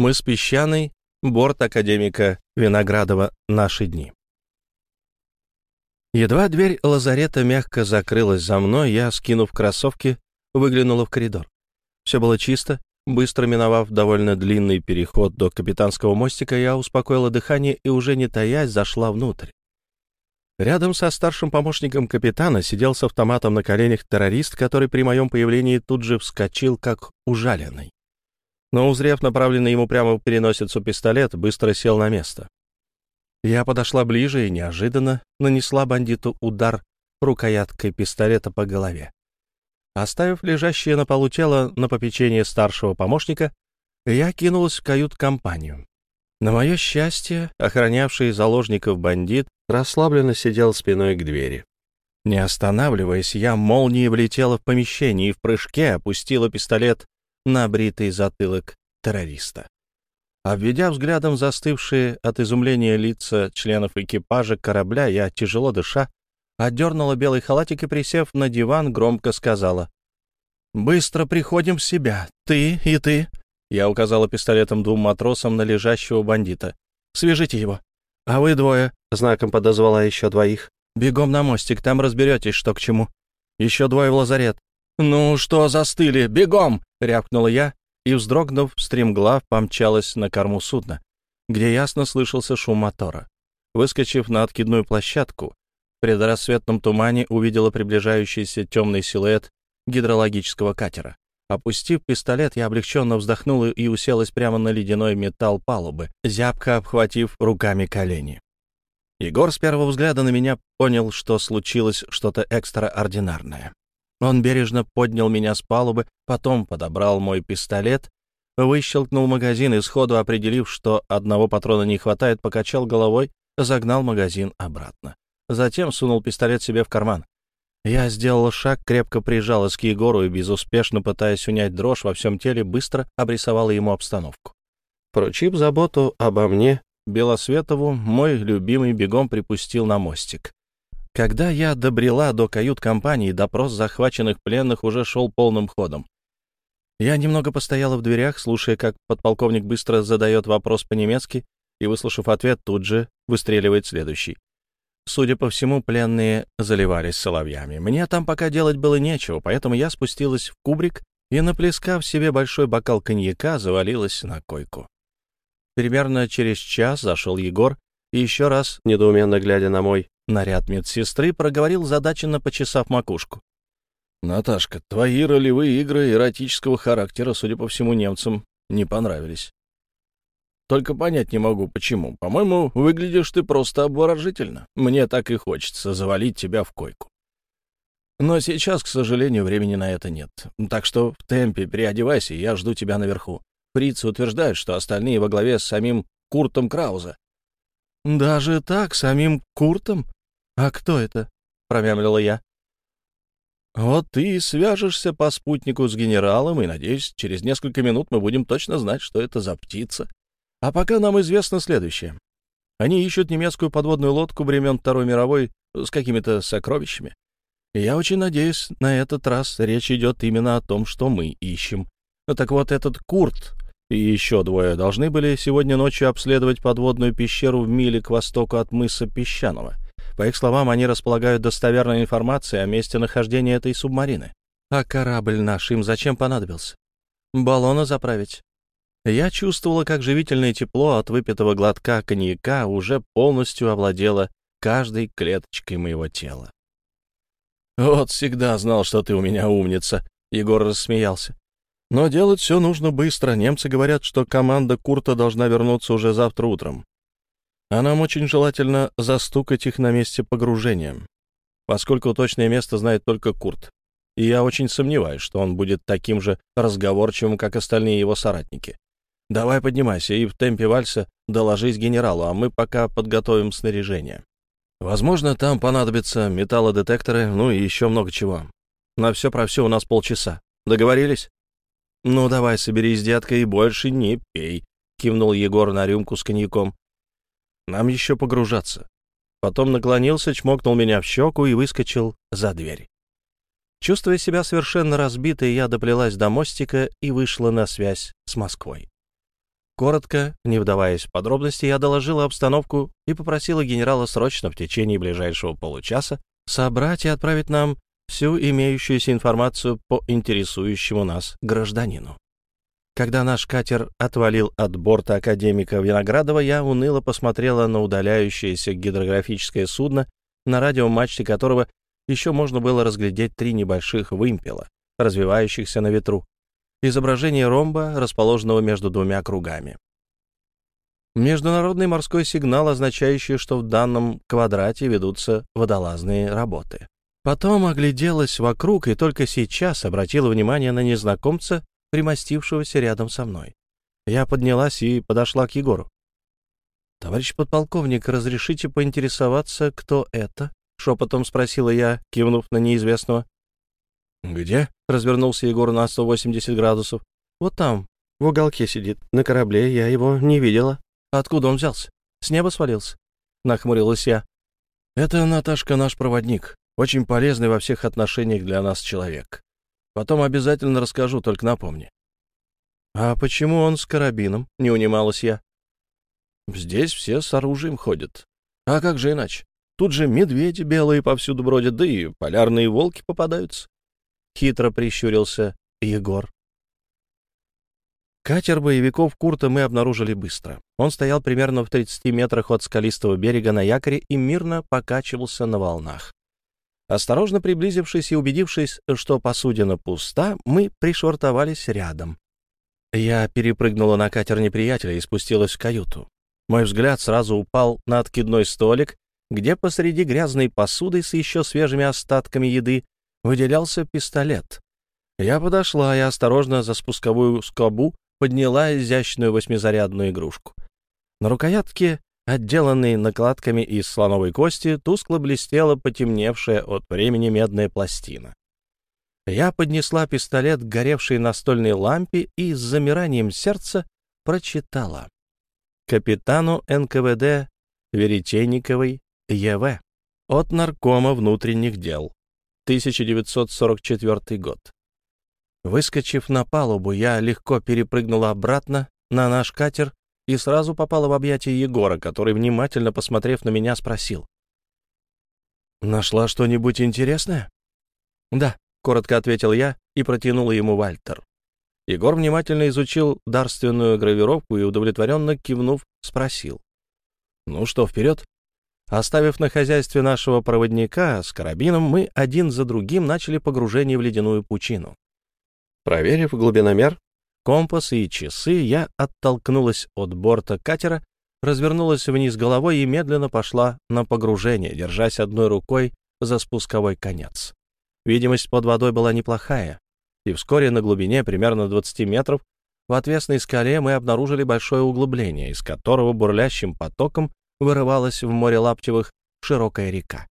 Мы с Песчаной, борт академика Виноградова «Наши дни». Едва дверь лазарета мягко закрылась за мной, я, скинув кроссовки, выглянула в коридор. Все было чисто, быстро миновав довольно длинный переход до капитанского мостика, я успокоила дыхание и уже не таясь зашла внутрь. Рядом со старшим помощником капитана сидел с автоматом на коленях террорист, который при моем появлении тут же вскочил, как ужаленный. Но, узрев направленный ему прямо в переносицу пистолет, быстро сел на место. Я подошла ближе и неожиданно нанесла бандиту удар рукояткой пистолета по голове. Оставив лежащее на полу тело на попечение старшего помощника, я кинулась в кают-компанию. На мое счастье, охранявший заложников бандит расслабленно сидел спиной к двери. Не останавливаясь, я молнией влетела в помещение и в прыжке опустила пистолет на бритый затылок террориста. Обведя взглядом застывшие от изумления лица членов экипажа корабля, я, тяжело дыша, отдернула белый халатик и, присев на диван, громко сказала. «Быстро приходим в себя. Ты и ты». Я указала пистолетом двум матросам на лежащего бандита. «Свяжите его». «А вы двое», — знаком подозвала еще двоих. «Бегом на мостик, там разберетесь, что к чему. Еще двое в лазарет». «Ну что застыли? Бегом!» — рявкнула я и, вздрогнув, стремглав помчалась на корму судна, где ясно слышался шум мотора. Выскочив на откидную площадку, в предрассветном тумане увидела приближающийся темный силуэт гидрологического катера. Опустив пистолет, я облегченно вздохнула и уселась прямо на ледяной металл палубы, зябко обхватив руками колени. Егор с первого взгляда на меня понял, что случилось что-то экстраординарное. Он бережно поднял меня с палубы, потом подобрал мой пистолет, выщелкнул магазин и, сходу определив, что одного патрона не хватает, покачал головой, загнал магазин обратно. Затем сунул пистолет себе в карман. Я сделала шаг, крепко прижалась к Егору и, безуспешно пытаясь унять дрожь во всем теле, быстро обрисовала ему обстановку. Поручив заботу обо мне, Белосветову, мой любимый бегом припустил на мостик. Когда я добрела до кают-компании, допрос захваченных пленных уже шел полным ходом. Я немного постояла в дверях, слушая, как подполковник быстро задает вопрос по-немецки, и, выслушав ответ, тут же выстреливает следующий. Судя по всему, пленные заливались соловьями. Мне там пока делать было нечего, поэтому я спустилась в кубрик и, наплескав себе большой бокал коньяка, завалилась на койку. Примерно через час зашел Егор и еще раз, недоуменно глядя на мой Наряд медсестры проговорил задаченно, почесав макушку. «Наташка, твои ролевые игры эротического характера, судя по всему, немцам не понравились. Только понять не могу, почему. По-моему, выглядишь ты просто обворожительно. Мне так и хочется завалить тебя в койку. Но сейчас, к сожалению, времени на это нет. Так что в темпе переодевайся, я жду тебя наверху. Фрицы утверждают, что остальные во главе с самим Куртом Крауза. «Даже так, самим Куртом?» «А кто это?» — промямлила я. «Вот ты свяжешься по спутнику с генералом, и, надеюсь, через несколько минут мы будем точно знать, что это за птица. А пока нам известно следующее. Они ищут немецкую подводную лодку времен Второй мировой с какими-то сокровищами. Я очень надеюсь, на этот раз речь идет именно о том, что мы ищем. Так вот, этот Курт и еще двое должны были сегодня ночью обследовать подводную пещеру в миле к востоку от мыса Песчаного — по их словам, они располагают достоверной информацией о месте нахождения этой субмарины. А корабль наш им зачем понадобился? Баллона заправить. Я чувствовала, как живительное тепло от выпитого глотка коньяка уже полностью овладело каждой клеточкой моего тела. «Вот всегда знал, что ты у меня умница», — Егор рассмеялся. «Но делать все нужно быстро. Немцы говорят, что команда Курта должна вернуться уже завтра утром а нам очень желательно застукать их на месте погружения, поскольку точное место знает только Курт, и я очень сомневаюсь, что он будет таким же разговорчивым, как остальные его соратники. Давай поднимайся и в темпе вальса доложись генералу, а мы пока подготовим снаряжение. Возможно, там понадобятся металлодетекторы, ну и еще много чего. На все про все у нас полчаса. Договорились? Ну, давай, соберись, детка, и больше не пей, кивнул Егор на рюмку с коньяком. Нам еще погружаться. Потом наклонился, чмокнул меня в щеку и выскочил за дверь. Чувствуя себя совершенно разбитой, я доплелась до мостика и вышла на связь с Москвой. Коротко, не вдаваясь в подробности, я доложила обстановку и попросила генерала срочно в течение ближайшего получаса собрать и отправить нам всю имеющуюся информацию по интересующему нас гражданину. Когда наш катер отвалил от борта академика Виноградова, я уныло посмотрела на удаляющееся гидрографическое судно, на радиомачте которого еще можно было разглядеть три небольших вымпела, развивающихся на ветру. Изображение ромба, расположенного между двумя кругами. Международный морской сигнал, означающий, что в данном квадрате ведутся водолазные работы. Потом огляделась вокруг и только сейчас обратила внимание на незнакомца, примостившегося рядом со мной. Я поднялась и подошла к Егору. «Товарищ подполковник, разрешите поинтересоваться, кто это?» — шепотом спросила я, кивнув на неизвестного. «Где?» — развернулся Егор на 180 градусов. «Вот там, в уголке сидит. На корабле я его не видела. Откуда он взялся? С неба свалился?» — нахмурилась я. «Это, Наташка, наш проводник. Очень полезный во всех отношениях для нас человек. Потом обязательно расскажу, только напомни». «А почему он с карабином?» — не унималась я. «Здесь все с оружием ходят. А как же иначе? Тут же медведи белые повсюду бродят, да и полярные волки попадаются. Хитро прищурился Егор. Катер боевиков Курта мы обнаружили быстро. Он стоял примерно в 30 метрах от скалистого берега на якоре и мирно покачивался на волнах. Осторожно приблизившись и убедившись, что посудина пуста, мы пришвартовались рядом. Я перепрыгнула на катер неприятеля и спустилась в каюту. Мой взгляд сразу упал на откидной столик, где посреди грязной посуды с еще свежими остатками еды выделялся пистолет. Я подошла и осторожно за спусковую скобу подняла изящную восьмизарядную игрушку. На рукоятке, отделанной накладками из слоновой кости, тускло блестела потемневшая от времени медная пластина. Я поднесла пистолет к горевшей настольной лампе и с замиранием сердца прочитала. Капитану НКВД Веретенниковой Е.В. От наркома внутренних дел. 1944 год. Выскочив на палубу, я легко перепрыгнула обратно на наш катер и сразу попала в объятия Егора, который, внимательно посмотрев на меня, спросил. «Нашла что-нибудь интересное?» «Да», — коротко ответил я и протянул ему Вальтер. Егор внимательно изучил дарственную гравировку и, удовлетворенно кивнув, спросил. «Ну что, вперед?» Оставив на хозяйстве нашего проводника с карабином, мы один за другим начали погружение в ледяную пучину. Проверив глубиномер, компас и часы, я оттолкнулась от борта катера, развернулась вниз головой и медленно пошла на погружение, держась одной рукой за спусковой конец. Видимость под водой была неплохая, и вскоре на глубине примерно 20 метров в отвесной скале мы обнаружили большое углубление, из которого бурлящим потоком вырывалась в море лаптевых широкая река.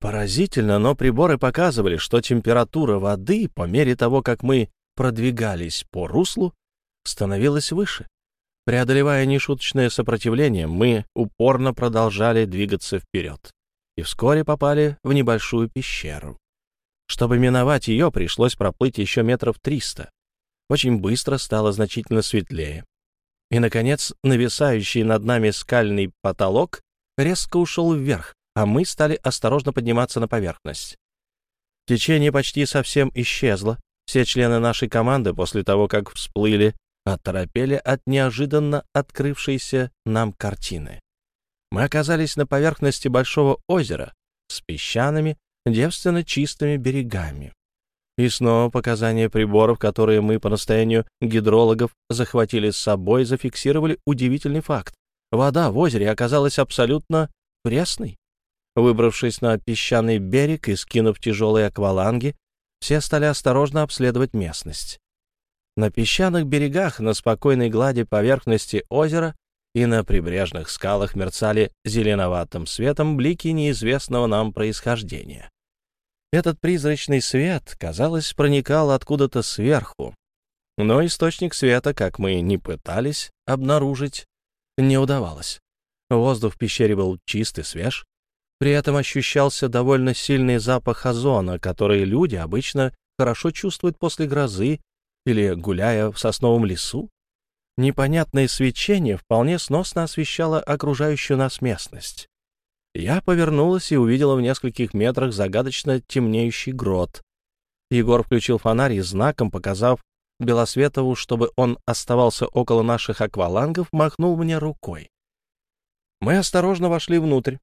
Поразительно, но приборы показывали, что температура воды по мере того, как мы продвигались по руслу, становилась выше. Преодолевая нешуточное сопротивление, мы упорно продолжали двигаться вперед и вскоре попали в небольшую пещеру. Чтобы миновать ее, пришлось проплыть еще метров триста. Очень быстро стало значительно светлее. И, наконец, нависающий над нами скальный потолок резко ушел вверх, а мы стали осторожно подниматься на поверхность. Течение почти совсем исчезло. Все члены нашей команды после того, как всплыли, оторопели от неожиданно открывшейся нам картины. Мы оказались на поверхности большого озера с песчаными, девственно чистыми берегами. И снова показания приборов, которые мы по настоянию гидрологов захватили с собой, зафиксировали удивительный факт. Вода в озере оказалась абсолютно пресной. Выбравшись на песчаный берег и скинув тяжелые акваланги, все стали осторожно обследовать местность. На песчаных берегах, на спокойной глади поверхности озера и на прибрежных скалах мерцали зеленоватым светом блики неизвестного нам происхождения. Этот призрачный свет, казалось, проникал откуда-то сверху. Но источник света, как мы не пытались обнаружить, не удавалось. Воздух в пещере был чист и свеж. При этом ощущался довольно сильный запах озона, который люди обычно хорошо чувствуют после грозы или гуляя в сосновом лесу. Непонятное свечение вполне сносно освещало окружающую нас местность. Я повернулась и увидела в нескольких метрах загадочно темнеющий грот. Егор включил фонарь и знаком, показав Белосветову, чтобы он оставался около наших аквалангов, махнул мне рукой. Мы осторожно вошли внутрь.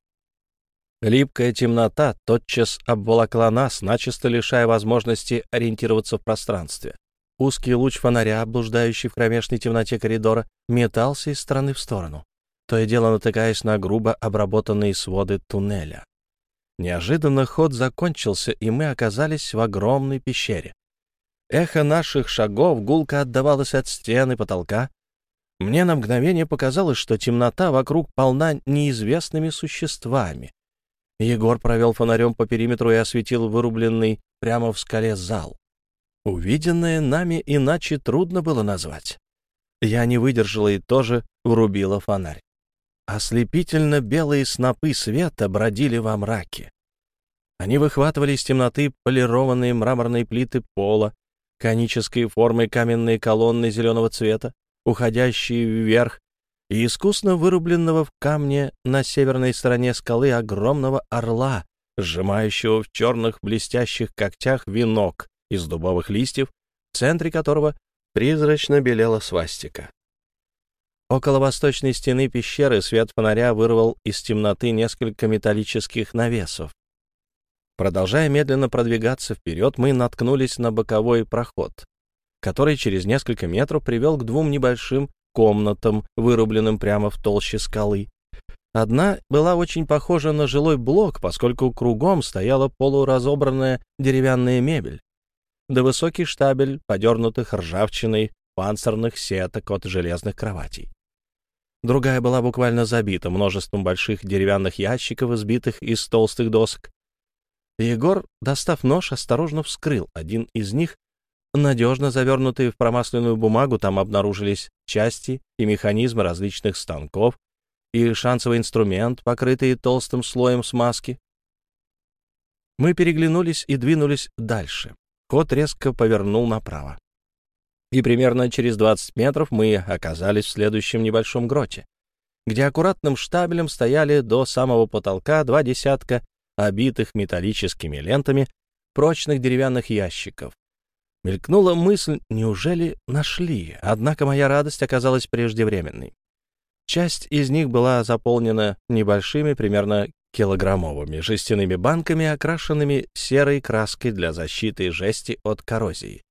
Липкая темнота тотчас обволокла нас, начисто лишая возможности ориентироваться в пространстве. Узкий луч фонаря, блуждающий в кромешной темноте коридора, метался из стороны в сторону, то и дело натыкаясь на грубо обработанные своды туннеля. Неожиданно ход закончился, и мы оказались в огромной пещере. Эхо наших шагов гулко отдавалось от стены потолка. Мне на мгновение показалось, что темнота вокруг полна неизвестными существами. Егор провел фонарем по периметру и осветил вырубленный прямо в скале зал. Увиденное нами иначе трудно было назвать. Я не выдержала и тоже врубила фонарь. Ослепительно белые снопы света бродили во мраке. Они выхватывали из темноты полированные мраморные плиты пола, конической формы каменные колонны зеленого цвета, уходящие вверх, и искусно вырубленного в камне на северной стороне скалы огромного орла, сжимающего в черных блестящих когтях венок из дубовых листьев, в центре которого призрачно белела свастика. Около восточной стены пещеры свет фонаря вырвал из темноты несколько металлических навесов, Продолжая медленно продвигаться вперед, мы наткнулись на боковой проход, который через несколько метров привел к двум небольшим комнатам, вырубленным прямо в толще скалы. Одна была очень похожа на жилой блок, поскольку кругом стояла полуразобранная деревянная мебель, да высокий штабель подернутых ржавчиной панцирных сеток от железных кроватей. Другая была буквально забита множеством больших деревянных ящиков, избитых из толстых досок, Егор, достав нож, осторожно вскрыл один из них. Надежно завернутые в промасленную бумагу, там обнаружились части и механизмы различных станков и шансовый инструмент, покрытый толстым слоем смазки. Мы переглянулись и двинулись дальше. Кот резко повернул направо. И примерно через 20 метров мы оказались в следующем небольшом гроте, где аккуратным штабелем стояли до самого потолка два десятка обитых металлическими лентами прочных деревянных ящиков. Мелькнула мысль, неужели нашли, однако моя радость оказалась преждевременной. Часть из них была заполнена небольшими, примерно килограммовыми жестяными банками, окрашенными серой краской для защиты жести от коррозии,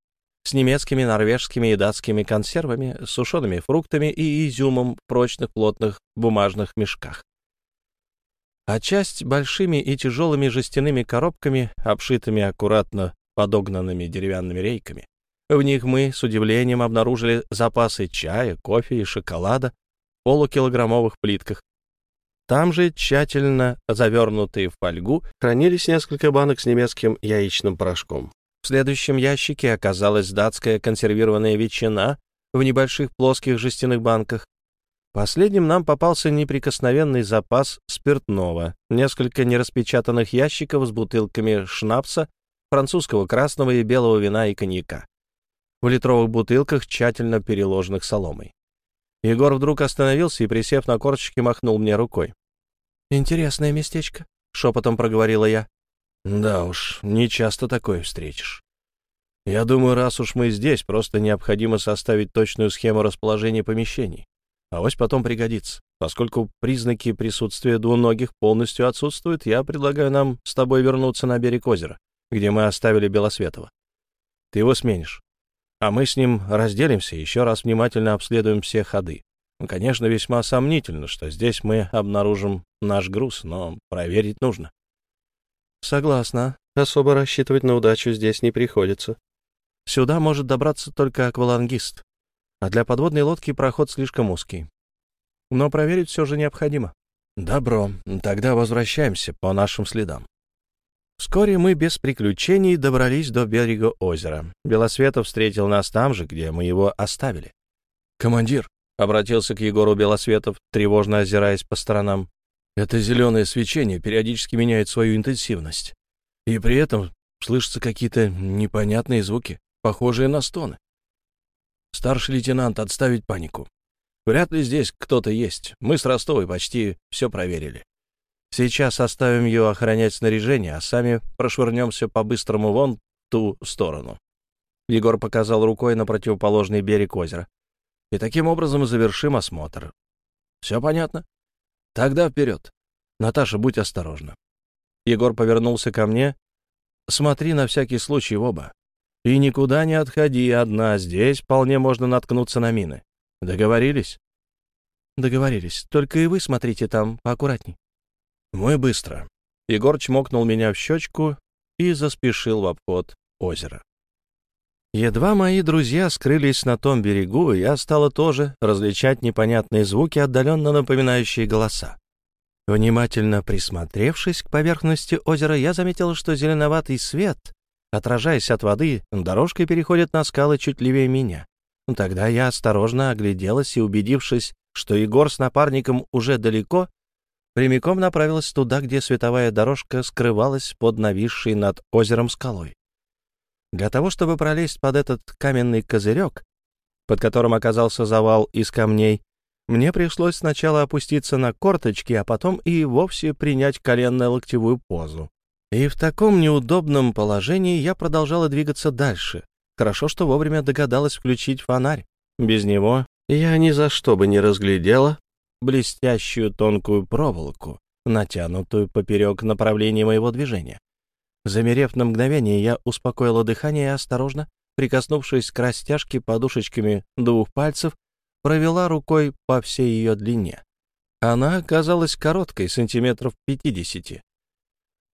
с немецкими, норвежскими и датскими консервами, сушеными фруктами и изюмом в прочных плотных бумажных мешках а часть большими и тяжелыми жестяными коробками, обшитыми аккуратно подогнанными деревянными рейками. В них мы с удивлением обнаружили запасы чая, кофе и шоколада в полукилограммовых плитках. Там же, тщательно завернутые в фольгу, хранились несколько банок с немецким яичным порошком. В следующем ящике оказалась датская консервированная ветчина в небольших плоских жестяных банках, Последним нам попался неприкосновенный запас спиртного, несколько нераспечатанных ящиков с бутылками шнапса, французского красного и белого вина и коньяка. В литровых бутылках, тщательно переложенных соломой. Егор вдруг остановился и, присев на корточки, махнул мне рукой. «Интересное местечко», — шепотом проговорила я. «Да уж, не часто такое встретишь. Я думаю, раз уж мы здесь, просто необходимо составить точную схему расположения помещений. Авось потом пригодится. Поскольку признаки присутствия двуногих полностью отсутствуют, я предлагаю нам с тобой вернуться на берег озера, где мы оставили Белосветова. Ты его сменишь. А мы с ним разделимся и еще раз внимательно обследуем все ходы. Ну, конечно, весьма сомнительно, что здесь мы обнаружим наш груз, но проверить нужно. Согласна. Особо рассчитывать на удачу здесь не приходится. Сюда может добраться только аквалангист а для подводной лодки проход слишком узкий. Но проверить все же необходимо. Добро, тогда возвращаемся по нашим следам. Вскоре мы без приключений добрались до берега озера. Белосветов встретил нас там же, где мы его оставили. «Командир», — обратился к Егору Белосветов, тревожно озираясь по сторонам, «это зеленое свечение периодически меняет свою интенсивность. И при этом слышатся какие-то непонятные звуки, похожие на стоны. Старший лейтенант, отставить панику. Вряд ли здесь кто-то есть. Мы с Ростовой почти все проверили. Сейчас оставим ее охранять снаряжение, а сами прошвырнемся по-быстрому вон ту сторону. Егор показал рукой на противоположный берег озера. И таким образом завершим осмотр. Все понятно? Тогда вперед. Наташа, будь осторожна. Егор повернулся ко мне. Смотри на всякий случай в оба. И никуда не отходи одна, здесь вполне можно наткнуться на мины. Договорились? Договорились. Только и вы смотрите там поаккуратней. Мы быстро. Егор чмокнул меня в щечку и заспешил в обход озера. Едва мои друзья скрылись на том берегу, я стала тоже различать непонятные звуки, отдаленно напоминающие голоса. Внимательно присмотревшись к поверхности озера, я заметил, что зеленоватый свет, отражаясь от воды, дорожкой переходит на скалы чуть левее меня. Тогда я осторожно огляделась и, убедившись, что Егор с напарником уже далеко, прямиком направилась туда, где световая дорожка скрывалась под нависшей над озером скалой. Для того, чтобы пролезть под этот каменный козырек, под которым оказался завал из камней, мне пришлось сначала опуститься на корточки, а потом и вовсе принять коленно-локтевую позу. И в таком неудобном положении я продолжала двигаться дальше. Хорошо, что вовремя догадалась включить фонарь. Без него я ни за что бы не разглядела блестящую тонкую проволоку, натянутую поперек направления моего движения. Замерев на мгновение, я успокоила дыхание и осторожно, прикоснувшись к растяжке подушечками двух пальцев, провела рукой по всей ее длине. Она оказалась короткой, сантиметров 50.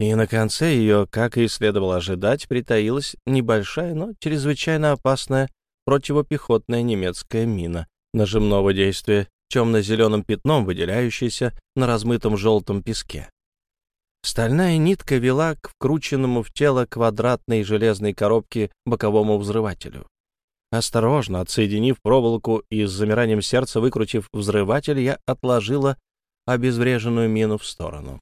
И на конце ее, как и следовало ожидать, притаилась небольшая, но чрезвычайно опасная противопехотная немецкая мина нажимного действия, темно-зеленым пятном, выделяющаяся на размытом желтом песке. Стальная нитка вела к вкрученному в тело квадратной железной коробке боковому взрывателю. Осторожно, отсоединив проволоку и с замиранием сердца выкрутив взрыватель, я отложила обезвреженную мину в сторону.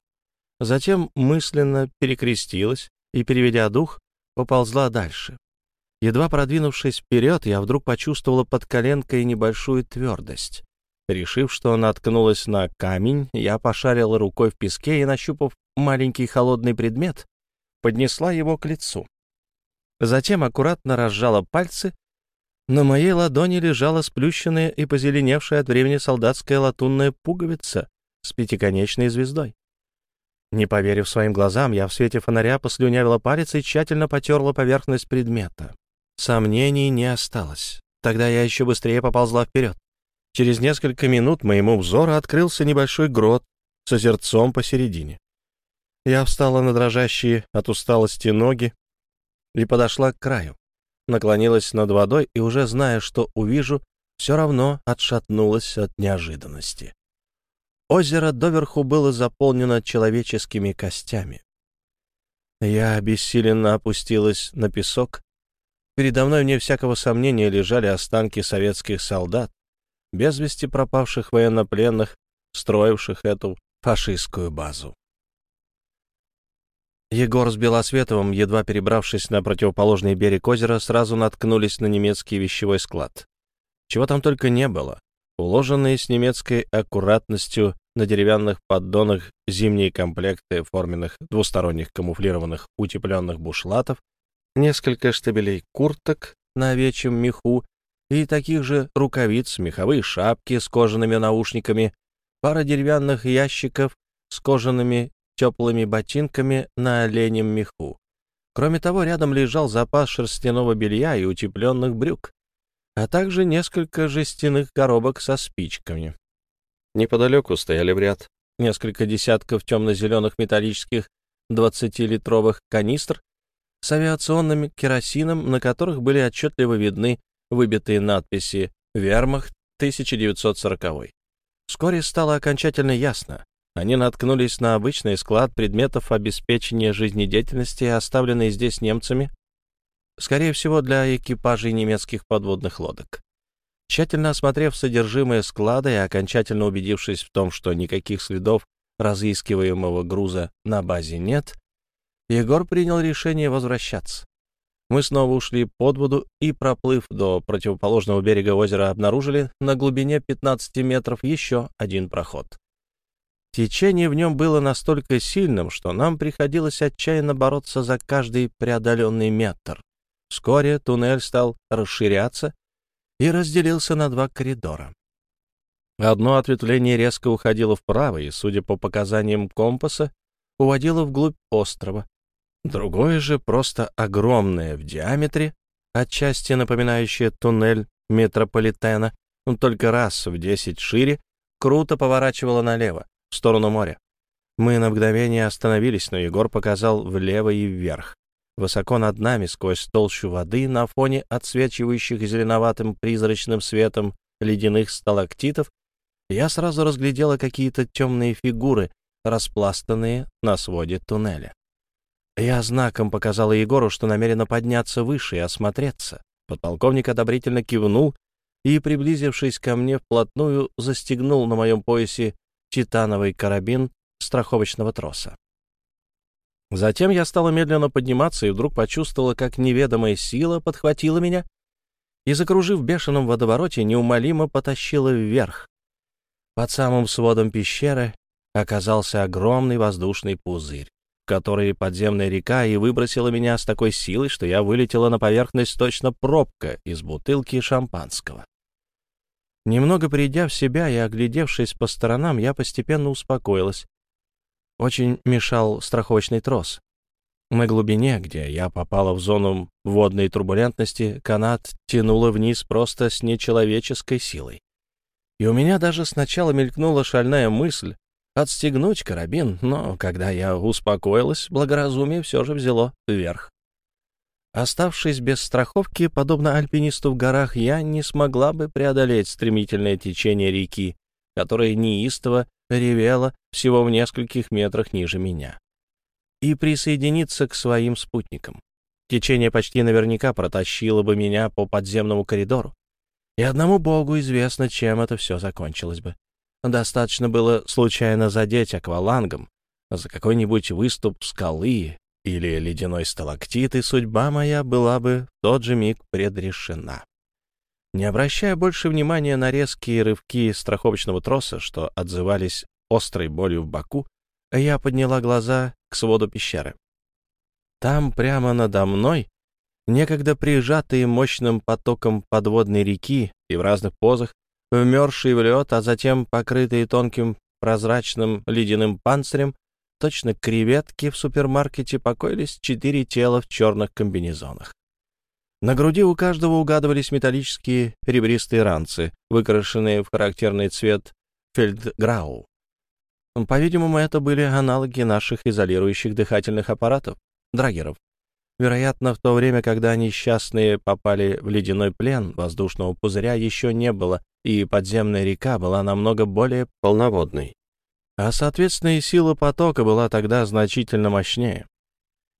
Затем мысленно перекрестилась и, переведя дух, поползла дальше. Едва продвинувшись вперед, я вдруг почувствовала под коленкой небольшую твердость. Решив, что наткнулась на камень, я пошарила рукой в песке и, нащупав маленький холодный предмет, поднесла его к лицу. Затем аккуратно разжала пальцы на моей ладони лежала сплющенная и позеленевшая от времени солдатская латунная пуговица с пятиконечной звездой. Не поверив своим глазам, я в свете фонаря послюнявила палец и тщательно потерла поверхность предмета. Сомнений не осталось. Тогда я еще быстрее поползла вперед. Через несколько минут моему взору открылся небольшой грот с озерцом посередине. Я встала на дрожащие от усталости ноги и подошла к краю наклонилась над водой и, уже зная, что увижу, все равно отшатнулась от неожиданности. Озеро доверху было заполнено человеческими костями. Я обессиленно опустилась на песок. Передо мной, вне всякого сомнения, лежали останки советских солдат, без вести пропавших военнопленных, строивших эту фашистскую базу. Егор с Белосветовым, едва перебравшись на противоположный берег озера, сразу наткнулись на немецкий вещевой склад. Чего там только не было. Уложенные с немецкой аккуратностью на деревянных поддонах зимние комплекты форменных двусторонних камуфлированных утепленных бушлатов, несколько штабелей курток на овечьем меху и таких же рукавиц, меховые шапки с кожаными наушниками, пара деревянных ящиков с кожаными теплыми ботинками на оленем меху. Кроме того, рядом лежал запас шерстяного белья и утепленных брюк, а также несколько жестяных коробок со спичками. Неподалеку стояли в ряд несколько десятков темно-зеленых металлических 20-литровых канистр с авиационным керосином, на которых были отчетливо видны выбитые надписи «Вермахт 1940». Вскоре стало окончательно ясно. Они наткнулись на обычный склад предметов обеспечения жизнедеятельности, оставленный здесь немцами, скорее всего, для экипажей немецких подводных лодок. Тщательно осмотрев содержимое склада и окончательно убедившись в том, что никаких следов разыскиваемого груза на базе нет, Егор принял решение возвращаться. Мы снова ушли под воду и, проплыв до противоположного берега озера, обнаружили на глубине 15 метров еще один проход. Течение в нем было настолько сильным, что нам приходилось отчаянно бороться за каждый преодоленный метр. Вскоре туннель стал расширяться и разделился на два коридора. Одно ответвление резко уходило вправо и, судя по показаниям компаса, уводило вглубь острова. Другое же, просто огромное в диаметре, отчасти напоминающее туннель метрополитена, только раз в десять шире, круто поворачивало налево, в сторону моря. Мы на мгновение остановились, но Егор показал влево и вверх. Высоко над нами, сквозь толщу воды, на фоне отсвечивающих зеленоватым призрачным светом ледяных сталактитов, я сразу разглядела какие-то темные фигуры, распластанные на своде туннеля. Я знаком показала Егору, что намерена подняться выше и осмотреться. Подполковник одобрительно кивнул и, приблизившись ко мне вплотную, застегнул на моем поясе титановый карабин страховочного троса. Затем я стала медленно подниматься и вдруг почувствовала, как неведомая сила подхватила меня и, закружив в бешеном водовороте, неумолимо потащила вверх. Под самым сводом пещеры оказался огромный воздушный пузырь которой подземная река и выбросила меня с такой силой, что я вылетела на поверхность точно пробка из бутылки шампанского. Немного придя в себя и оглядевшись по сторонам, я постепенно успокоилась. Очень мешал страховочный трос. На глубине, где я попала в зону водной турбулентности, канат тянуло вниз просто с нечеловеческой силой. И у меня даже сначала мелькнула шальная мысль, отстегнуть карабин, но когда я успокоилась, благоразумие все же взяло вверх. Оставшись без страховки, подобно альпинисту в горах, я не смогла бы преодолеть стремительное течение реки, которое неистово ревело всего в нескольких метрах ниже меня, и присоединиться к своим спутникам. Течение почти наверняка протащило бы меня по подземному коридору, и одному богу известно, чем это все закончилось бы. Достаточно было случайно задеть аквалангом за какой-нибудь выступ скалы или ледяной сталактит, и судьба моя была бы в тот же миг предрешена. Не обращая больше внимания на резкие рывки страховочного троса, что отзывались острой болью в боку, я подняла глаза к своду пещеры. Там, прямо надо мной, некогда прижатые мощным потоком подводной реки и в разных позах, вмерзшие в лед, а затем покрытые тонким прозрачным ледяным панцирем, точно креветки в супермаркете покоились четыре тела в черных комбинезонах. На груди у каждого угадывались металлические ребристые ранцы, выкрашенные в характерный цвет фельдграу. По-видимому, это были аналоги наших изолирующих дыхательных аппаратов, драгеров. Вероятно, в то время, когда несчастные попали в ледяной плен, воздушного пузыря еще не было, и подземная река была намного более полноводной. А, соответственно, и сила потока была тогда значительно мощнее.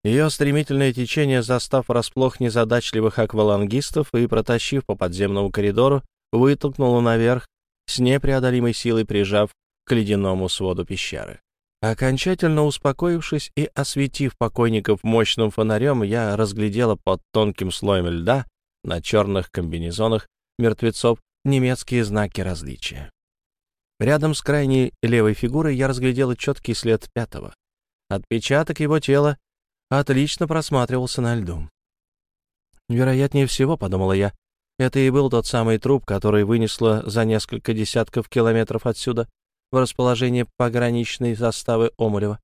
Ее стремительное течение, застав врасплох незадачливых аквалангистов и протащив по подземному коридору, вытолкнуло наверх, с непреодолимой силой прижав к ледяному своду пещеры. Окончательно успокоившись и осветив покойников мощным фонарем, я разглядела под тонким слоем льда на черных комбинезонах мертвецов немецкие знаки различия. Рядом с крайней левой фигурой я разглядела четкий след пятого. Отпечаток его тела отлично просматривался на льду. Вероятнее всего, — подумала я, — это и был тот самый труп, который вынесло за несколько десятков километров отсюда в расположение пограничной заставы Омулева.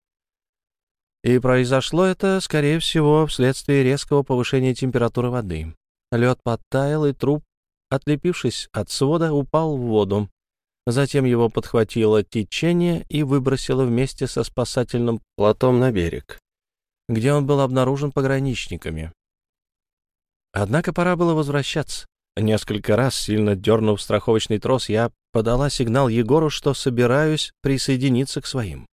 И произошло это, скорее всего, вследствие резкого повышения температуры воды. Лед подтаял, и труп отлепившись от свода, упал в воду. Затем его подхватило течение и выбросило вместе со спасательным плотом на берег, где он был обнаружен пограничниками. Однако пора было возвращаться. Несколько раз, сильно дернув страховочный трос, я подала сигнал Егору, что собираюсь присоединиться к своим.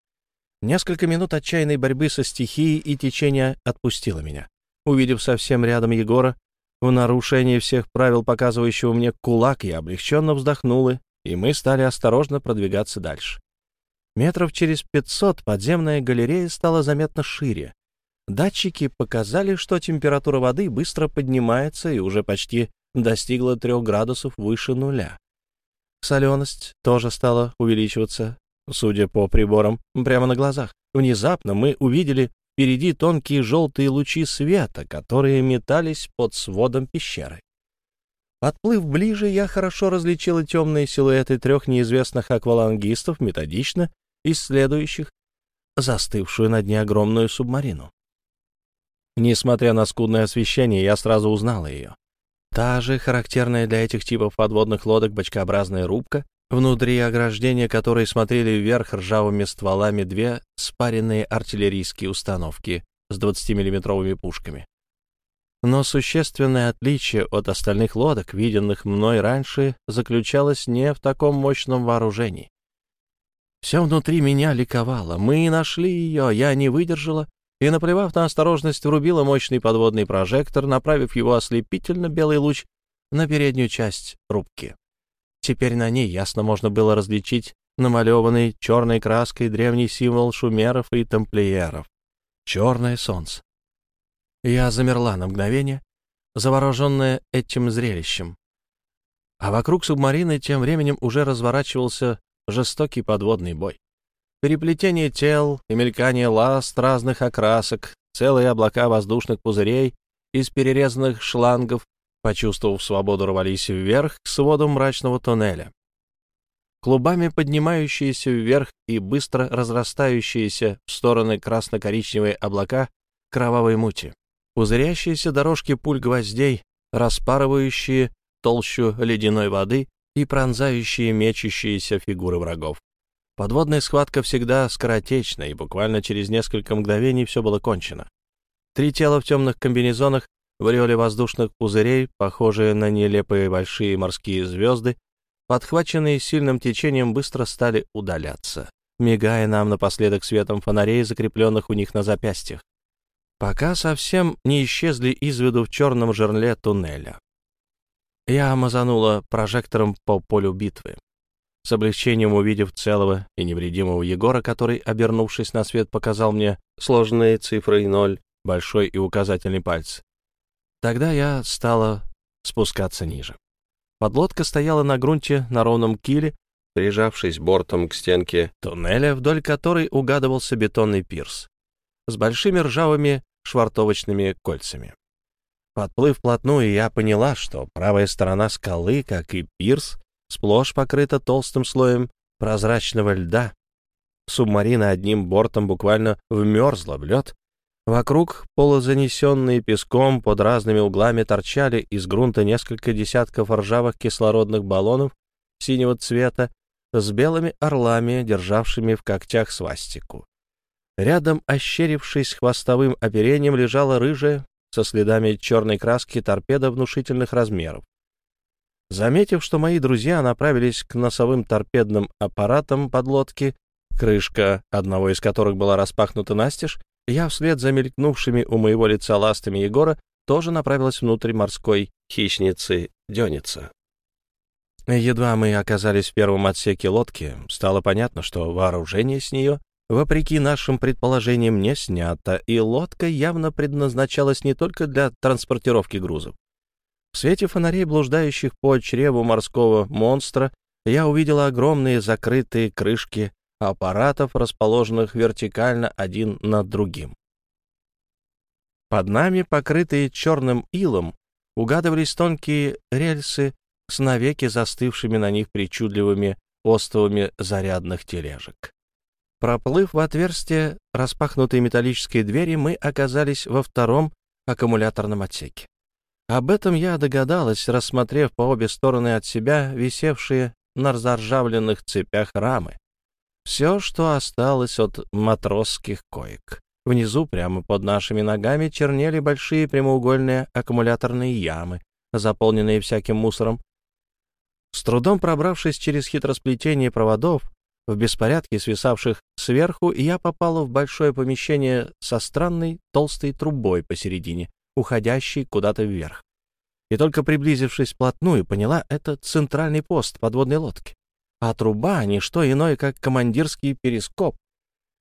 Несколько минут отчаянной борьбы со стихией и течение отпустило меня. Увидев совсем рядом Егора, в нарушение всех правил, показывающего мне кулак, я облегченно вздохнула, и мы стали осторожно продвигаться дальше. Метров через пятьсот подземная галерея стала заметно шире. Датчики показали, что температура воды быстро поднимается и уже почти достигла трех градусов выше нуля. Соленость тоже стала увеличиваться, судя по приборам, прямо на глазах. Внезапно мы увидели впереди тонкие желтые лучи света, которые метались под сводом пещеры. Подплыв ближе, я хорошо различила темные силуэты трех неизвестных аквалангистов, методично исследующих застывшую на дне огромную субмарину. Несмотря на скудное освещение, я сразу узнала ее. Та же характерная для этих типов подводных лодок бочкообразная рубка, внутри ограждения которой смотрели вверх ржавыми стволами две спаренные артиллерийские установки с 20-миллиметровыми пушками. Но существенное отличие от остальных лодок, виденных мной раньше, заключалось не в таком мощном вооружении. Все внутри меня ликовало. Мы нашли ее, я не выдержала и, наплевав на осторожность, врубила мощный подводный прожектор, направив его ослепительно белый луч на переднюю часть рубки. Теперь на ней ясно можно было различить намалеванный черной краской древний символ шумеров и тамплиеров — черное солнце. Я замерла на мгновение, завороженная этим зрелищем. А вокруг субмарины тем временем уже разворачивался жестокий подводный бой. Переплетение тел и мелькание ласт разных окрасок, целые облака воздушных пузырей из перерезанных шлангов, почувствовав свободу, рвались вверх к своду мрачного туннеля. Клубами поднимающиеся вверх и быстро разрастающиеся в стороны красно-коричневые облака кровавой мути. Пузырящиеся дорожки пуль гвоздей, распарывающие толщу ледяной воды и пронзающие мечущиеся фигуры врагов. Подводная схватка всегда скоротечна, и буквально через несколько мгновений все было кончено. Три тела в темных комбинезонах, в ореоле воздушных пузырей, похожие на нелепые большие морские звезды, подхваченные сильным течением, быстро стали удаляться, мигая нам напоследок светом фонарей, закрепленных у них на запястьях, пока совсем не исчезли из виду в черном жерле туннеля. Я мазанула прожектором по полю битвы с облегчением увидев целого и невредимого Егора, который, обернувшись на свет, показал мне сложные цифры ноль, большой и указательный пальцы. Тогда я стала спускаться ниже. Подлодка стояла на грунте на ровном киле, прижавшись бортом к стенке туннеля, вдоль которой угадывался бетонный пирс с большими ржавыми швартовочными кольцами. Подплыв вплотную, я поняла, что правая сторона скалы, как и пирс, сплошь покрыта толстым слоем прозрачного льда. Субмарина одним бортом буквально вмерзла в лед. Вокруг, полузанесенные песком, под разными углами торчали из грунта несколько десятков ржавых кислородных баллонов синего цвета с белыми орлами, державшими в когтях свастику. Рядом, ощерившись хвостовым оперением, лежала рыжая, со следами черной краски торпеда внушительных размеров. Заметив, что мои друзья направились к носовым торпедным аппаратам подлодки, крышка одного из которых была распахнута настежь, я вслед за мелькнувшими у моего лица ластами Егора тоже направилась внутрь морской хищницы Дёница. Едва мы оказались в первом отсеке лодки, стало понятно, что вооружение с нее, вопреки нашим предположениям, не снято, и лодка явно предназначалась не только для транспортировки грузов. В свете фонарей, блуждающих по чреву морского монстра, я увидела огромные закрытые крышки аппаратов, расположенных вертикально один над другим. Под нами, покрытые черным илом, угадывались тонкие рельсы с навеки застывшими на них причудливыми остовами зарядных тележек. Проплыв в отверстие распахнутой металлической двери, мы оказались во втором аккумуляторном отсеке. Об этом я догадалась, рассмотрев по обе стороны от себя висевшие на заржавленных цепях рамы. Все, что осталось от матросских коек. Внизу, прямо под нашими ногами, чернели большие прямоугольные аккумуляторные ямы, заполненные всяким мусором. С трудом пробравшись через хитросплетение проводов, в беспорядке свисавших сверху, я попала в большое помещение со странной толстой трубой посередине, уходящий куда-то вверх. И только приблизившись вплотную, поняла, это центральный пост подводной лодки. А труба — не что иное, как командирский перископ.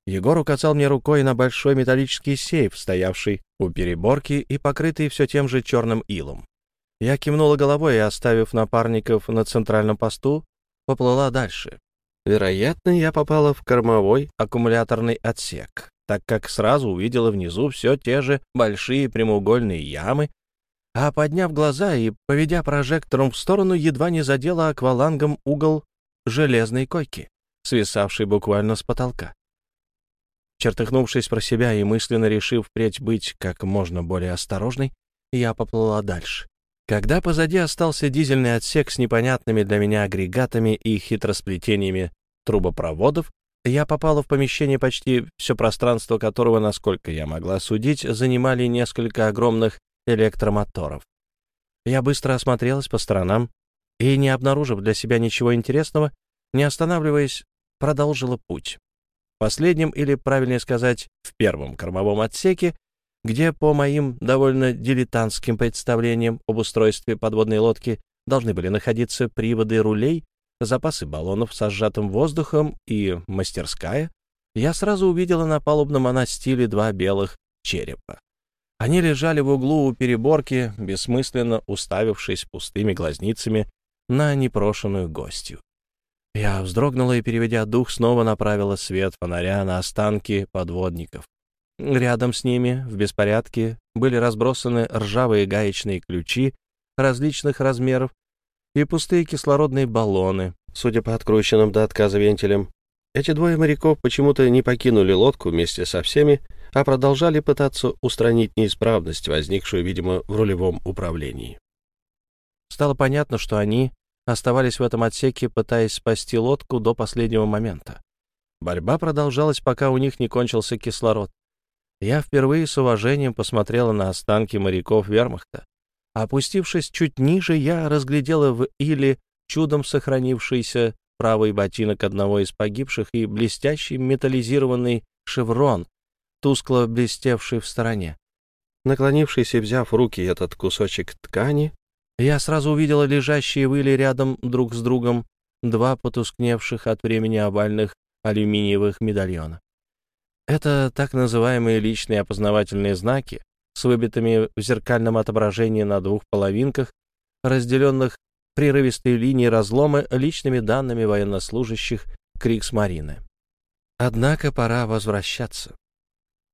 Егор указал мне рукой на большой металлический сейф, стоявший у переборки и покрытый все тем же черным илом. Я кивнула головой и, оставив напарников на центральном посту, поплыла дальше. Вероятно, я попала в кормовой аккумуляторный отсек, так как сразу увидела внизу все те же большие прямоугольные ямы, а, подняв глаза и поведя прожектором в сторону, едва не задела аквалангом угол железной койки, свисавшей буквально с потолка. Чертыхнувшись про себя и мысленно решив впредь быть как можно более осторожной, я поплыла дальше. Когда позади остался дизельный отсек с непонятными для меня агрегатами и хитросплетениями трубопроводов, я попала в помещение, почти все пространство которого, насколько я могла судить, занимали несколько огромных электромоторов. Я быстро осмотрелась по сторонам и, не обнаружив для себя ничего интересного, не останавливаясь, продолжила путь последнем или, правильнее сказать, в первом кормовом отсеке, где, по моим довольно дилетантским представлениям об устройстве подводной лодки, должны были находиться приводы рулей, запасы баллонов со сжатым воздухом и мастерская, я сразу увидела на палубном анастиле два белых черепа. Они лежали в углу у переборки, бессмысленно уставившись пустыми глазницами на непрошенную гостью. Я вздрогнула и, переведя дух, снова направила свет фонаря на останки подводников. Рядом с ними, в беспорядке, были разбросаны ржавые гаечные ключи различных размеров и пустые кислородные баллоны, судя по открученным до отказа вентилям. Эти двое моряков почему-то не покинули лодку вместе со всеми, а продолжали пытаться устранить неисправность, возникшую, видимо, в рулевом управлении. Стало понятно, что они оставались в этом отсеке, пытаясь спасти лодку до последнего момента. Борьба продолжалась, пока у них не кончился кислород. Я впервые с уважением посмотрела на останки моряков вермахта. Опустившись чуть ниже, я разглядела в иле чудом сохранившийся правый ботинок одного из погибших и блестящий металлизированный шеврон, тускло блестевший в стороне. Наклонившись и взяв в руки этот кусочек ткани, я сразу увидела лежащие в иле рядом друг с другом два потускневших от времени овальных алюминиевых медальона. Это так называемые личные опознавательные знаки с выбитыми в зеркальном отображении на двух половинках, разделенных прерывистой линией разлома личными данными военнослужащих Криксмарины. Однако пора возвращаться.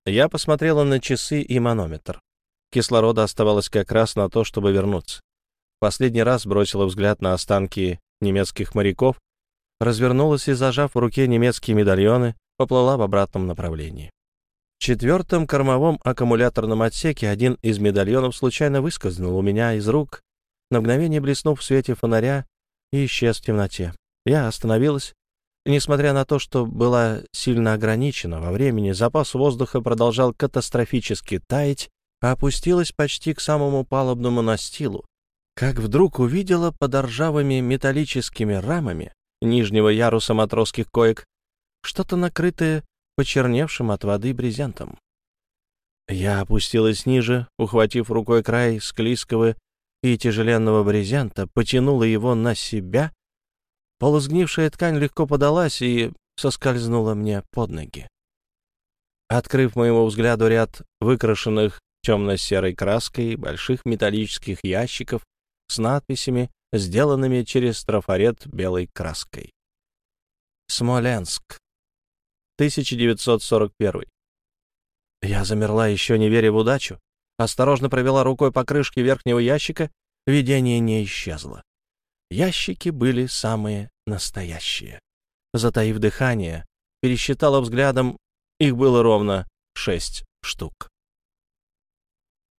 Я посмотрела на часы и манометр. Кислорода оставалось как раз на то, чтобы вернуться последний раз бросила взгляд на останки немецких моряков, развернулась и, зажав в руке немецкие медальоны, поплыла в обратном направлении. В четвертом кормовом аккумуляторном отсеке один из медальонов случайно выскользнул у меня из рук, на мгновение блеснув в свете фонаря и исчез в темноте. Я остановилась. Несмотря на то, что была сильно ограничена во времени, запас воздуха продолжал катастрофически таять, а опустилась почти к самому палубному настилу, как вдруг увидела под ржавыми металлическими рамами нижнего яруса матросских коек что-то накрытое почерневшим от воды брезентом. Я опустилась ниже, ухватив рукой край склизкого и тяжеленного брезента, потянула его на себя. Полузгнившая ткань легко подалась и соскользнула мне под ноги. Открыв моему взгляду ряд выкрашенных темно-серой краской больших металлических ящиков с надписями, сделанными через трафарет белой краской. Смоленск. 1941. Я замерла, еще не веря в удачу. Осторожно провела рукой по крышке верхнего ящика. Видение не исчезло. Ящики были самые настоящие. Затаив дыхание, пересчитала взглядом, их было ровно шесть штук.